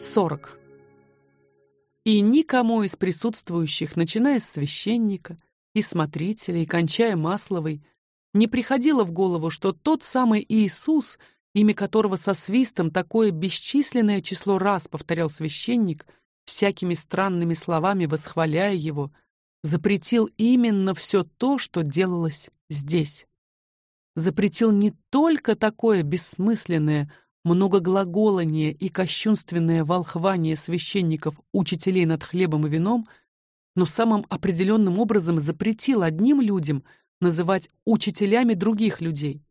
40. И никому из присутствующих, начиная с священника и смотрителя и кончая Масловой, не приходило в голову, что тот самый Иисус, имя которого со свистом такое бесчисленное число раз повторял священник, всякими странными словами восхваляя его, запретил именно все то, что делалось здесь. Запретил не только такое бессмысленное, многоглаголание и кощунственное волхвание священников, учителей над хлебом и вином, но самым определенным образом запретил одним людям называть учителями других людей.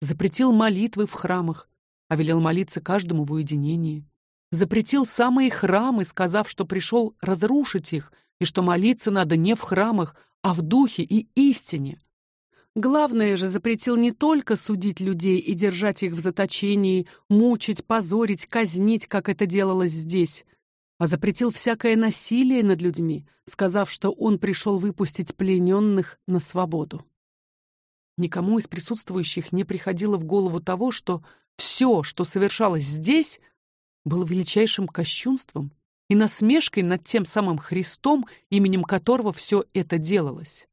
Запретил молитвы в храмах, а велел молиться каждому в уединении. Запретил самые храмы, сказав, что пришел разрушить их и что молиться надо не в храмах, а в духе и истине. Главное же запретил не только судить людей и держать их в заточении, мучить, позорить, казнить, как это делалось здесь, а запретил всякое насилие над людьми, сказав, что он пришел выпустить плененных на свободу. Никому из присутствующих не приходило в голову того, что все, что совершалось здесь, было величайшим кощунством и насмешкой над тем самым Христом, именем которого все это делалось.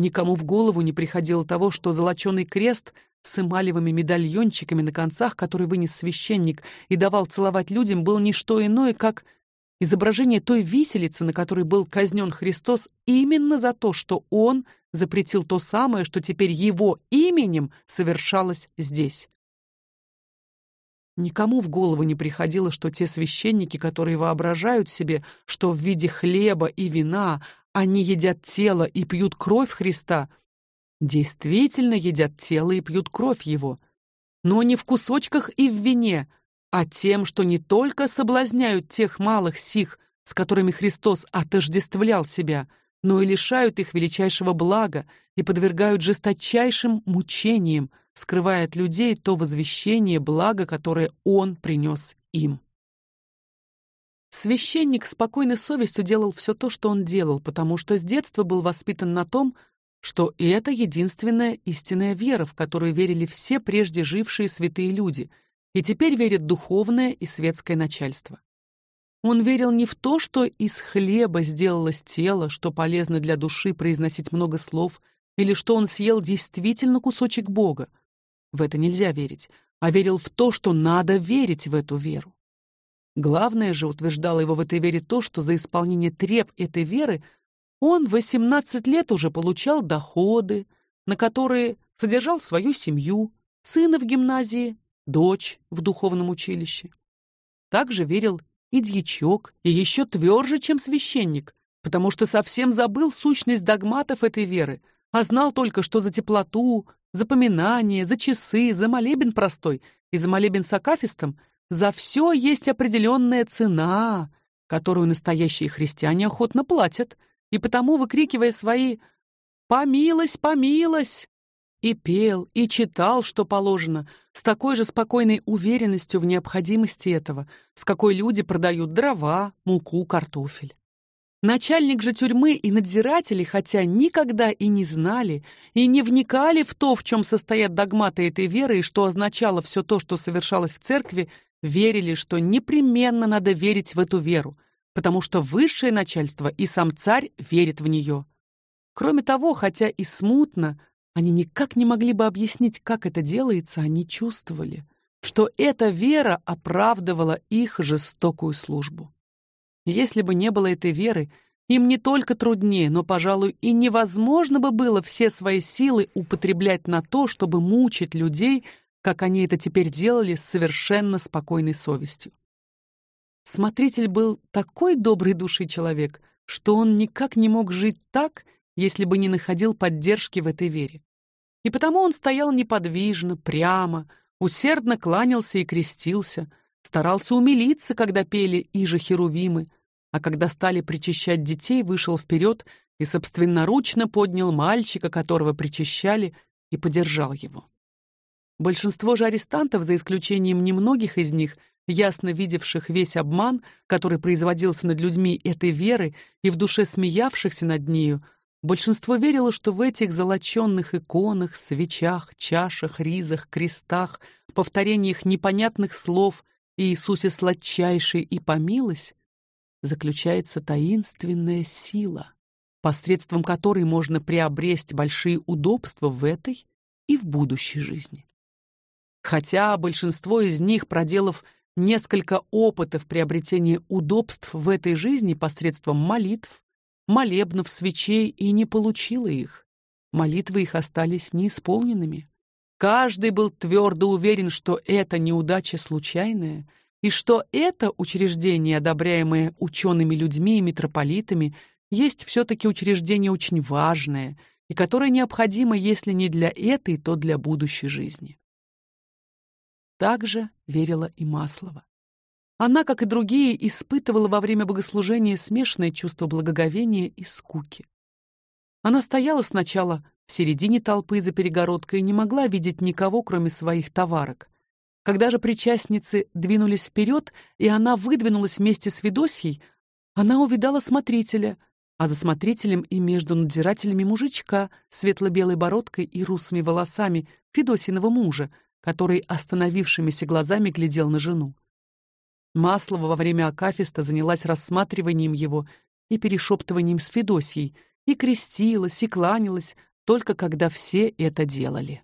Никому в голову не приходило того, что золоченый крест с эмалевыми медальончиками на концах, который вынес священник и давал целовать людям, был не что иное, как изображение той виселицы, на которой был казнен Христос именно за то, что он запретил то самое, что теперь его именем совершалось здесь. Никому в голову не приходило, что те священники, которые воображают себе, что в виде хлеба и вина они едят тело и пьют кровь Христа, действительно едят тело и пьют кровь его, но не в кусочках и в вине, а тем, что не только соблазняют тех малых сих, с которыми Христос отождествлял себя, но и лишают их величайшего блага и подвергают жесточайшим мучениям, скрывая от людей то возвещение блага, которое он принес им. Священник спокойной совестью делал все то, что он делал, потому что с детства был воспитан на том, что это единственная истинная вера, в которую верили все прежде жившие святые люди, и теперь верит духовное и светское начальство. Он верил не в то, что из хлеба сделалось тело, что полезно для души произносить много слов, или что он съел действительно кусочек Бога. В это нельзя верить, а верил в то, что надо верить в эту веру. Главное же утверждало его в этой вере то, что за исполнение треб этой веры он в 18 лет уже получал доходы, на которые содержал свою семью, сына в гимназии, дочь в духовном училище. Также верил и дьячок, и еще тверже, чем священник, потому что совсем забыл сущность догматов этой веры, а знал только, что за теплоту, за поминание, за часы, за молебен простой и за молебен с акафистом за все есть определенная цена, которую настоящие христиане охотно платят, и потому, выкрикивая свои «Помилось, помилось!» и пел, и читал, что положено, с такой же спокойной уверенностью в необходимости этого, с какой люди продают дрова, муку, картофель. Начальник же тюрьмы и надзиратели, хотя никогда и не знали и не вникали в то, в чем состоят догматы этой веры и что означало все то, что совершалось в церкви, верили, что непременно надо верить в эту веру, потому что высшее начальство и сам царь верят в нее. Кроме того, хотя и смутно, они никак не могли бы объяснить, как это делается, они чувствовали, что эта вера оправдывала их жестокую службу. Если бы не было этой веры, им не только труднее, но, пожалуй, и невозможно бы было все свои силы употреблять на то, чтобы мучить людей как они это теперь делали с совершенно спокойной совестью. Смотритель был такой добрый души человек, что он никак не мог жить так, если бы не находил поддержки в этой вере. И потому он стоял неподвижно, прямо, усердно кланялся и крестился, старался умилиться, когда пели иже херувимы, а когда стали причащать детей, вышел вперед и собственноручно поднял мальчика, которого причащали, и подержал его. Большинство же арестантов, за исключением немногих из них, ясно видевших весь обман, который производился над людьми этой веры и в душе смеявшихся над нею, большинство верило, что в этих золоченных иконах, свечах, чашах, ризах, крестах, повторениях непонятных слов Иисусе сладчайший и помилось, заключается таинственная сила, посредством которой можно приобрести большие удобства в этой и в будущей жизни. Хотя большинство из них, проделав несколько опытов приобретения удобств в этой жизни посредством молитв, молебнов, свечей и не получило их. Молитвы их остались неисполненными. Каждый был твердо уверен, что это неудача случайная, и что это учреждение, одобряемое учеными людьми и митрополитами, есть все таки учреждение очень важное и которое необходимо, если не для этой, то для будущей жизни. Также верила и Маслова. Она, как и другие, испытывала во время богослужения смешанное чувство благоговения и скуки. Она стояла сначала в середине толпы за перегородкой и не могла видеть никого, кроме своих товарок. Когда же причастницы двинулись вперед, и она выдвинулась вместе с Ведосьей, она увидала смотрителя, а за смотрителем и между надзирателями мужичка с светло-белой бородкой и русыми волосами Федосиного мужа, который остановившимися глазами глядел на жену. Маслова во время акафиста занялась рассматриванием его и перешептыванием с Федосией, и крестилась, и кланялась, только когда все это делали.